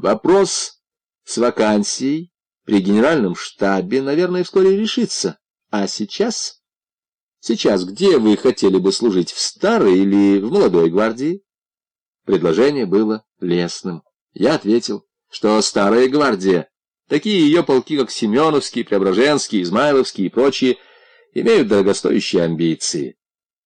Вопрос с вакансией при генеральном штабе, наверное, вскоре решится. А сейчас? Сейчас где вы хотели бы служить, в старой или в молодой гвардии? Предложение было лесным. Я ответил, что старая гвардия, такие ее полки, как Семеновский, Преображенский, Измайловский и прочие, имеют дорогостоящие амбиции.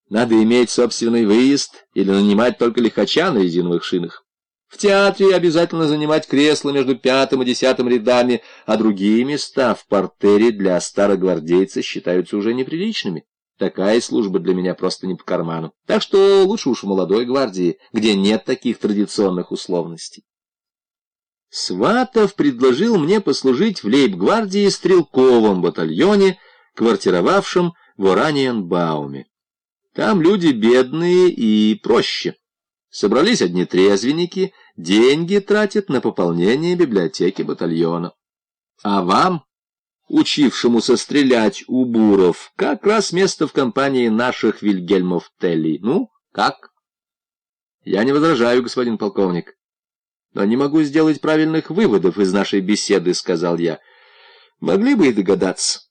Надо иметь собственный выезд или нанимать только лихача на резиновых шинах. В театре обязательно занимать кресло между пятым и десятым рядами, а другие места в портере для старогвардейца считаются уже неприличными. Такая служба для меня просто не по карману. Так что лучше уж в молодой гвардии, где нет таких традиционных условностей. Сватов предложил мне послужить в лейб-гвардии стрелковом батальоне, квартировавшем в Ораниенбауме. Там люди бедные и проще. Собрались одни трезвенники, деньги тратят на пополнение библиотеки батальона. А вам, учившемуся стрелять у буров, как раз место в компании наших Вильгельмов Телли. Ну, как? Я не возражаю, господин полковник. Но не могу сделать правильных выводов из нашей беседы, сказал я. Могли бы и догадаться.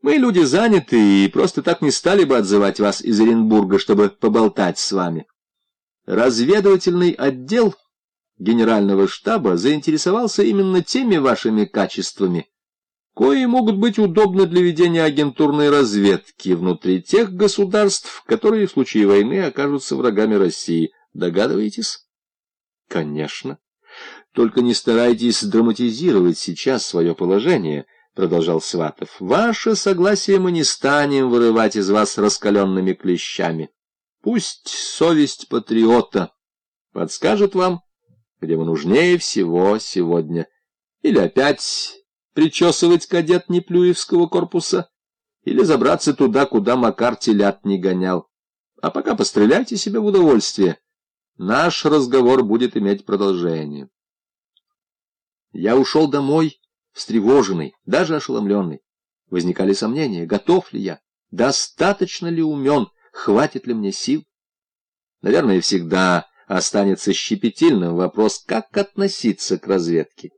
Мы люди заняты и просто так не стали бы отзывать вас из Оренбурга, чтобы поболтать с вами. Разведывательный отдел генерального штаба заинтересовался именно теми вашими качествами, кои могут быть удобны для ведения агентурной разведки внутри тех государств, которые в случае войны окажутся врагами России. Догадываетесь? Конечно. Только не старайтесь драматизировать сейчас свое положение, продолжал Сватов. Ваше согласие мы не станем вырывать из вас раскаленными клещами. Пусть совесть патриота подскажет вам, где вы нужнее всего сегодня. Или опять причесывать кадет Неплюевского корпуса, или забраться туда, куда Макар телят не гонял. А пока постреляйте себе в удовольствие. Наш разговор будет иметь продолжение. Я ушел домой, встревоженный, даже ошеломленный. Возникали сомнения, готов ли я, достаточно ли умен, хватит ли мне сил. Наверное, всегда останется щепетильным вопрос, как относиться к разведке.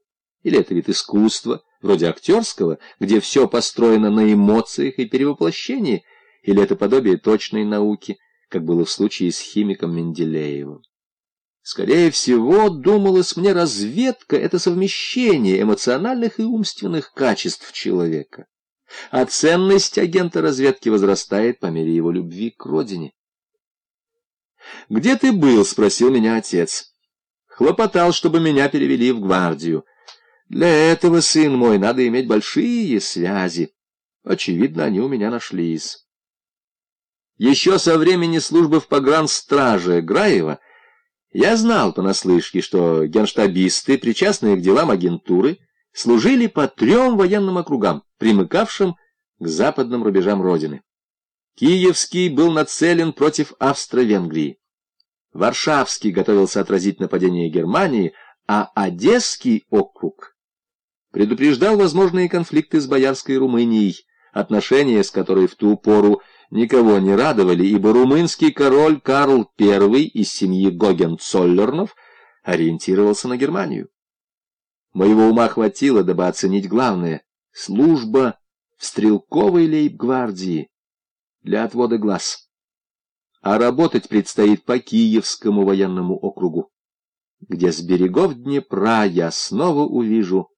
Или это вид искусства, вроде актерского, где все построено на эмоциях и перевоплощении, или это подобие точной науки, как было в случае с химиком Менделеевым. Скорее всего, думалось мне, разведка — это совмещение эмоциональных и умственных качеств человека а ценность агента разведки возрастает по мере его любви к родине. «Где ты был?» — спросил меня отец. Хлопотал, чтобы меня перевели в гвардию. Для этого, сын мой, надо иметь большие связи. Очевидно, они у меня нашлись. Еще со времени службы в погранстраже Граева я знал понаслышке, что генштабисты, причастные к делам агентуры, служили по трем военным округам, примыкавшим к западным рубежам Родины. Киевский был нацелен против Австро-Венгрии. Варшавский готовился отразить нападение Германии, а Одесский округ предупреждал возможные конфликты с Боярской Румынией, отношения с которой в ту пору никого не радовали, ибо румынский король Карл I из семьи Гогенцоллернов ориентировался на Германию. Моего ума хватило, дабы оценить главное — служба в стрелковой лейб-гвардии для отвода глаз. А работать предстоит по Киевскому военному округу, где с берегов Днепра я снова увижу